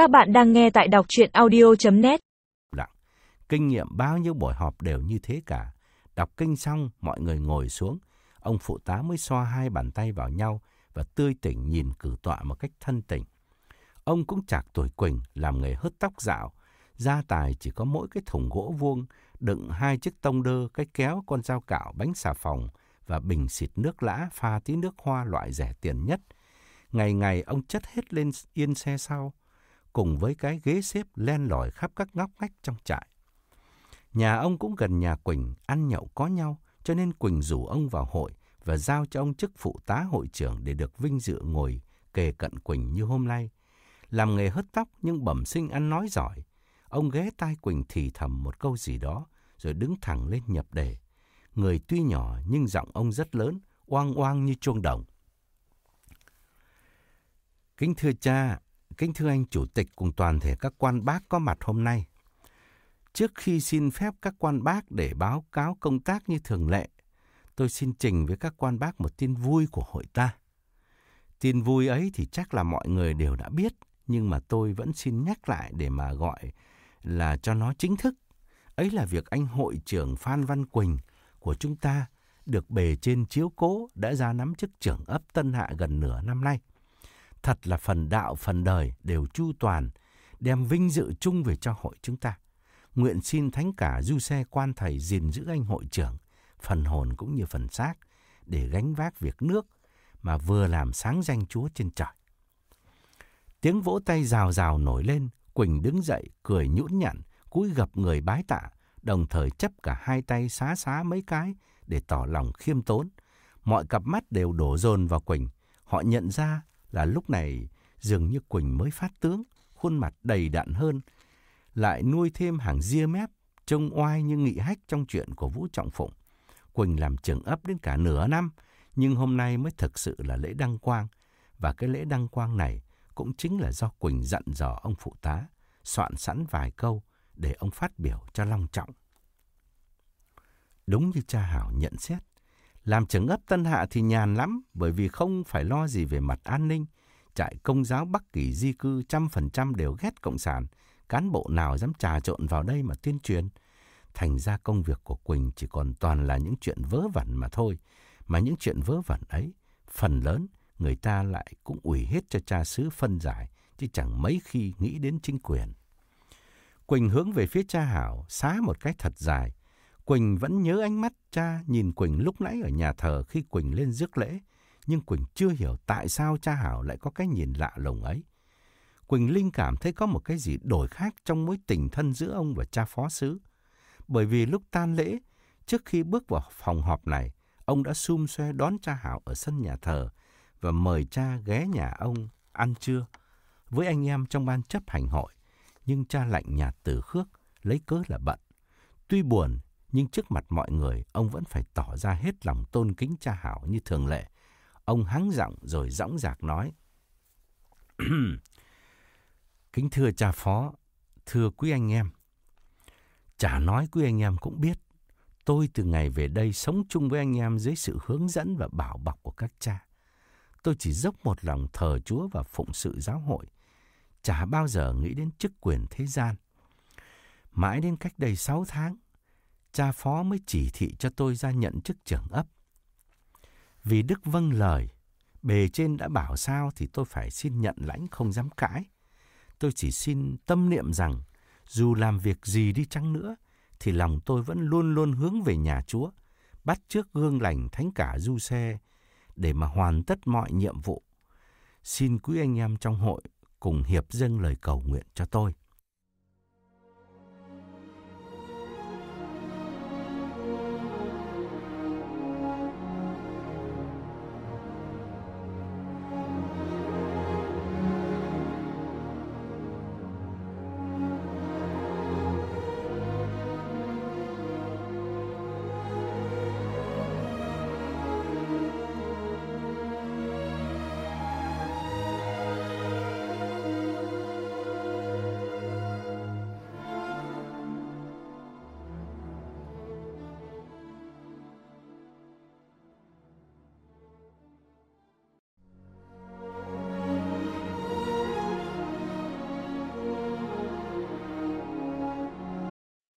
Các bạn đang nghe tại đọc chuyện audio.net Đặng, kinh nghiệm bao nhiêu buổi họp đều như thế cả. Đọc kinh xong, mọi người ngồi xuống. Ông phụ tá mới xoa hai bàn tay vào nhau và tươi tỉnh nhìn cử tọa một cách thân tình. Ông cũng chạc tuổi Quỳnh, làm nghề hớt tóc dạo. Gia tài chỉ có mỗi cái thùng gỗ vuông, đựng hai chiếc tông đơ, cái kéo, con dao cạo, bánh xà phòng và bình xịt nước lã pha tí nước hoa loại rẻ tiền nhất. Ngày ngày ông chất hết lên yên xe sau, cùng với cái ghế xếp len lỏi khắp các ngóc ngách trong trại. Nhà ông cũng gần nhà Quỳnh, ăn nhậu có nhau, cho nên Quỳnh rủ ông vào hội và giao cho ông chức phụ tá hội trưởng để được vinh dự ngồi kề cận Quỳnh như hôm nay. Làm nghề hớt tóc nhưng bẩm sinh ăn nói giỏi. Ông ghé tai Quỳnh thì thầm một câu gì đó, rồi đứng thẳng lên nhập đề. Người tuy nhỏ nhưng giọng ông rất lớn, oang oang như chuông đồng. Kính thưa cha, kính thưa anh chủ tịch cùng toàn thể các quan bác có mặt hôm nay. Trước khi xin phép các quan bác để báo cáo công tác như thường lệ, tôi xin trình với các quan bác một tin vui của hội ta. Tin vui ấy thì chắc là mọi người đều đã biết, nhưng mà tôi vẫn xin nhắc lại để mà gọi là cho nó chính thức. Ấy là việc anh hội trưởng Phan Văn Quỳnh của chúng ta được bề trên chiếu cố đã ra nắm chức trưởng ấp Tân Hạ gần nửa năm nay. Thật là phần đạo phần đời đều chu toàn, đem vinh dự chung về cho hội chúng ta. Nguyện xin thánh cả du xe quan thầy gìn giữ anh hội trưởng, phần hồn cũng như phần xác, để gánh vác việc nước mà vừa làm sáng danh Chúa trên trời. Tiếng vỗ tay rào rào nổi lên, Quỳnh đứng dậy, cười nhũn nhặn, cúi gập người bái tạ, đồng thời chấp cả hai tay xá xá mấy cái để tỏ lòng khiêm tốn. Mọi cặp mắt đều đổ dồn vào Quỳnh. Họ nhận ra là lúc này dường như Quỳnh mới phát tướng, khuôn mặt đầy đặn hơn, lại nuôi thêm hàng ria mép, trông oai như nghị hách trong chuyện của Vũ Trọng Phụng. Quỳnh làm trưởng ấp đến cả nửa năm, nhưng hôm nay mới thực sự là lễ đăng quang. Và cái lễ đăng quang này cũng chính là do Quỳnh dặn dò ông phụ tá, soạn sẵn vài câu để ông phát biểu cho long trọng. Đúng như cha Hảo nhận xét, làm trưởng ấp Tân Hạ thì nhàn lắm bởi vì không phải lo gì về mặt an ninh. Trại công giáo Bắc Kỳ di cư trăm phần trăm đều ghét Cộng sản. Cán bộ nào dám trà trộn vào đây mà tuyên truyền. Thành ra công việc của Quỳnh chỉ còn toàn là những chuyện vớ vẩn mà thôi. Mà những chuyện vớ vẩn ấy, phần lớn người ta lại cũng ủy hết cho cha xứ phân giải, chứ chẳng mấy khi nghĩ đến chính quyền. Quỳnh hướng về phía cha Hảo, xá một cái thật dài. Quỳnh vẫn nhớ ánh mắt cha nhìn Quỳnh lúc nãy ở nhà thờ khi Quỳnh lên rước lễ. Nhưng Quỳnh chưa hiểu tại sao cha Hảo lại có cái nhìn lạ lùng ấy. Quỳnh linh cảm thấy có một cái gì đổi khác trong mối tình thân giữa ông và cha phó sứ. Bởi vì lúc tan lễ, trước khi bước vào phòng họp này, ông đã xum xoe đón cha Hảo ở sân nhà thờ và mời cha ghé nhà ông ăn trưa với anh em trong ban chấp hành hội. Nhưng cha lạnh nhạt từ khước, lấy cớ là bận. Tuy buồn, nhưng trước mặt mọi người, ông vẫn phải tỏ ra hết lòng tôn kính cha Hảo như thường lệ. Ông hắng giọng rồi dõng dạc nói. Kính thưa cha phó, thưa quý anh em. Chả nói quý anh em cũng biết, tôi từ ngày về đây sống chung với anh em dưới sự hướng dẫn và bảo bọc của các cha. Tôi chỉ dốc một lòng thờ Chúa và phụng sự giáo hội, chả bao giờ nghĩ đến chức quyền thế gian. Mãi đến cách đây 6 tháng, cha phó mới chỉ thị cho tôi ra nhận chức trưởng ấp. Vì Đức vâng lời, bề trên đã bảo sao thì tôi phải xin nhận lãnh không dám cãi. Tôi chỉ xin tâm niệm rằng dù làm việc gì đi chăng nữa thì lòng tôi vẫn luôn luôn hướng về nhà Chúa, bắt trước gương lành thánh cả du xe để mà hoàn tất mọi nhiệm vụ. Xin quý anh em trong hội cùng hiệp dâng lời cầu nguyện cho tôi.